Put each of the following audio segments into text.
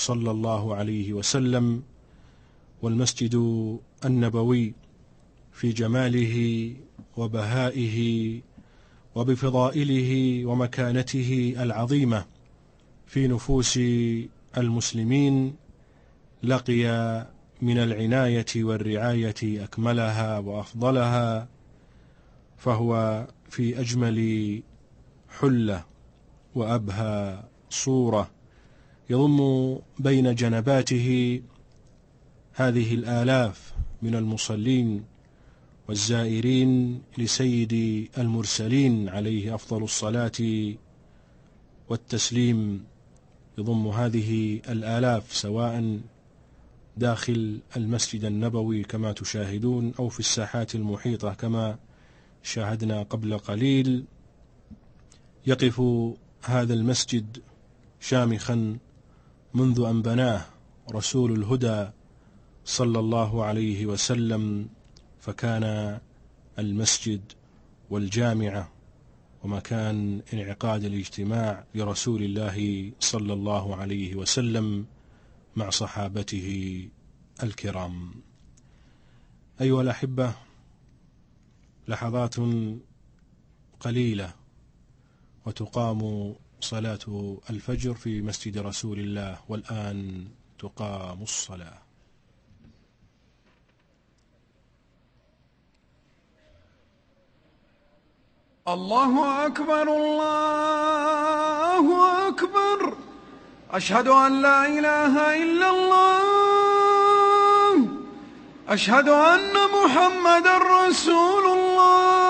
صلى الله عليه وسلم والمسجد النبوي في جماله وبهائه وبفضائله ومكانته العظيمة في نفوس المسلمين لقي من العناية والرعاية أكملها وأفضلها فهو في أجمل حلة وأبهى صورة. يضم بين جنباته هذه الآلاف من المصلين والزائرين لسيد المرسلين عليه أفضل الصلاة والتسليم. يضم هذه الآلاف سواء داخل المسجد النبوي كما تشاهدون أو في الساحات المحيطة كما شاهدنا قبل قليل. يقف هذا المسجد شامخا منذ أن بناه رسول الهدى صلى الله عليه وسلم فكان المسجد والجامعة ومكان انعقاد الاجتماع لرسول الله صلى الله عليه وسلم مع صحابته الكرام. أيها الأحبة لحظات قليلة وتقام صلاة الفجر في مسجد رسول الله والآن تقام الصلاة. الله أكبر الله أكبر. أشهد أن لا إله إلا الله. أشهد أن محمد رسول الله.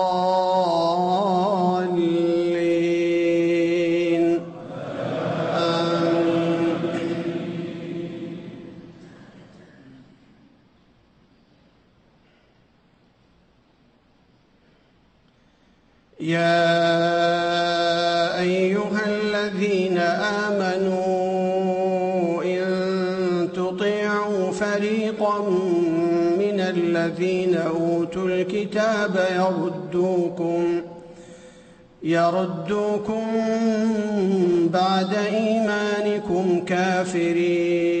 يا أيها الذين آمنوا إن تطيعوا فريقا من الذين أوتوا الكتاب يردوكم يردوكم بعد إيمانكم كافرين.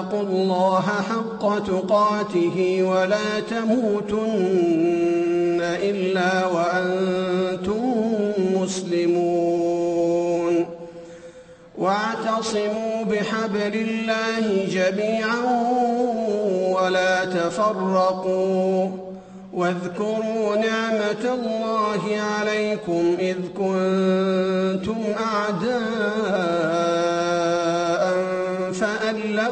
آمنوا اتقوا الله حق تقاته ولا تموتن إلا وأنتم مسلمون. واعتصموا بحبل الله جميعا ولا تفرقوا. واذكروا نعمة الله عليكم إذ كنتم أعداء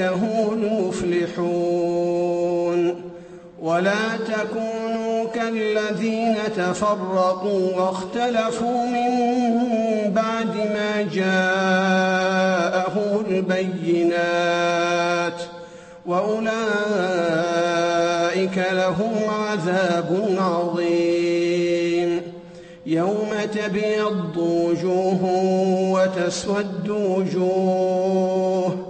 هم المفلحون. ولا تكونوا كالذين تفرقوا واختلفوا من بعد ما جاءهم البينات. وأولئك لهم عذاب عظيم. يوم تبيض وجوه وتسود وجوه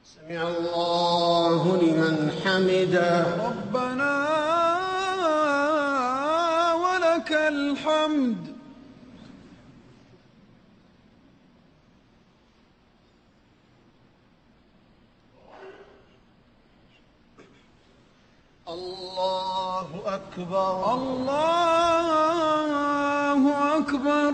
سمع الله لمن حمده. ربنا ولك الحمد. الله أكبر الله أكبر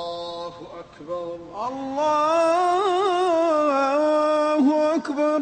أكبر. الله أكبر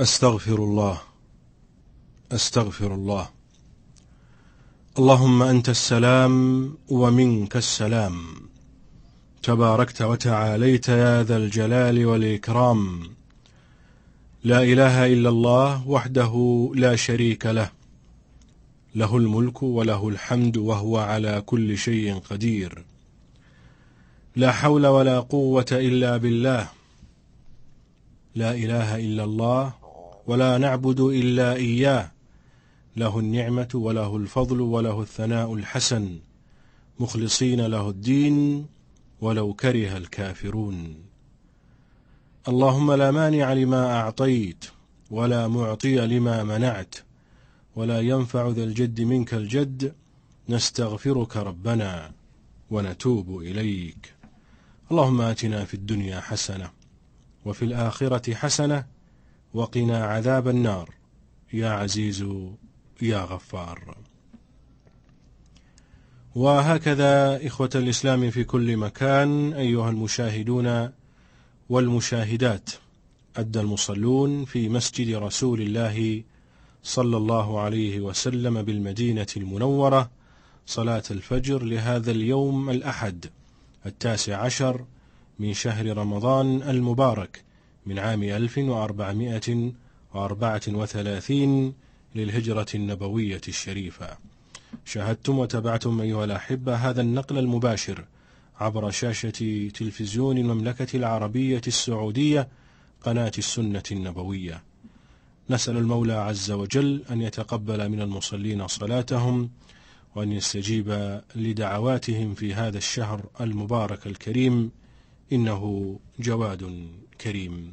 أستغفر الله. أستغفر الله. اللهم أنت السلام ومنك السلام. تباركت وتعاليت يا ذا الجلال والإكرام. لا إله إلا الله وحده لا شريك له. له الملك وله الحمد وهو على كل شيء قدير. لا حول ولا قوة إلا بالله. لا إله إلا الله ولا نعبد إلا إياه. له النعمة وله الفضل وله الثناء الحسن. مخلصين له الدين ولو كره الكافرون. اللهم لا مانع لما أعطيت ولا معطي لما منعت. ولا ينفع ذا الجد منك الجد. نستغفرك ربنا ونتوب إليك. اللهم آتنا في الدنيا حسنة وفي الآخرة حسنة وقنا عذاب النار. يا عزيز يا غفار. وهكذا إخوة الإسلام في كل مكان أيها المشاهدون والمشاهدات. أدى المصلون في مسجد رسول الله صلى الله عليه وسلم بالمدينة المنورة صلاة الفجر لهذا اليوم الأحد التاسع عشر من شهر رمضان المبارك. من عام 1434 للهجرة النبوية الشريفة. شاهدتم وتابعتم أيها الأحبة هذا النقل المباشر عبر شاشة تلفزيون المملكة العربية السعودية قناة السنة النبوية. نسأل المولى عز وجل أن يتقبل من المصلين صلاتهم وأن يستجيب لدعواتهم في هذا الشهر المبارك الكريم إنه جواد كريم.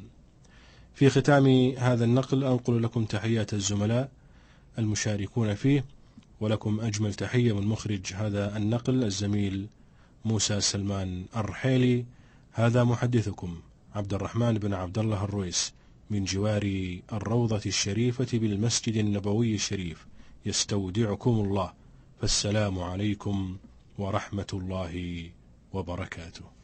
في ختام هذا النقل أنقل لكم تحيات الزملاء المشاركون فيه ولكم أجمل تحية من مخرج هذا النقل الزميل موسى سلمان الرحيلي. هذا محدثكم عبد الرحمن بن عبد الله الرويس من جوار الروضة الشريفة بالمسجد النبوي الشريف. يستودعكم الله. فالسلام عليكم ورحمة الله وبركاته.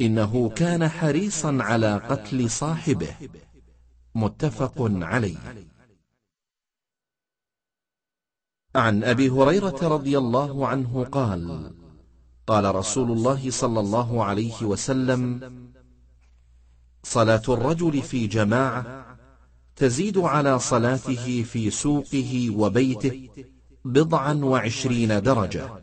إنه كان حريصا على قتل صاحبه. متفق عليه. عن أبي هريرة رضي الله عنه قال قال رسول الله صلى الله عليه وسلم صلاة الرجل في جماعة تزيد على صلاته في سوقه وبيته بضعا وعشرين درجة.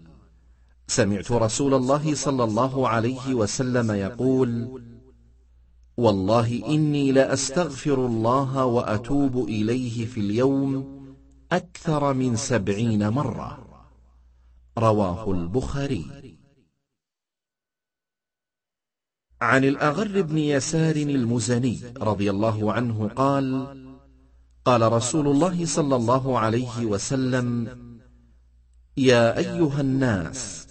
سمعت رسول الله صلى الله عليه وسلم يقول والله إني لأستغفر الله وأتوب إليه في اليوم أكثر من سبعين مرة. رواه البخاري. عن الأغر بن يسار المزني رضي الله عنه قال قال رسول الله صلى الله عليه وسلم يا أيها الناس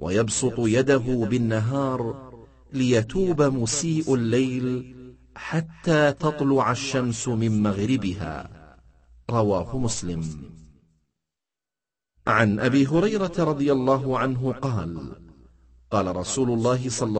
ويبسط يده بالنهار ليتوب مسيء الليل حتى تطلع الشمس من مغربها. رواه مسلم. عن أبي هريرة رضي الله عنه قال قال رسول الله صلى